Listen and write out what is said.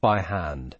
by hand.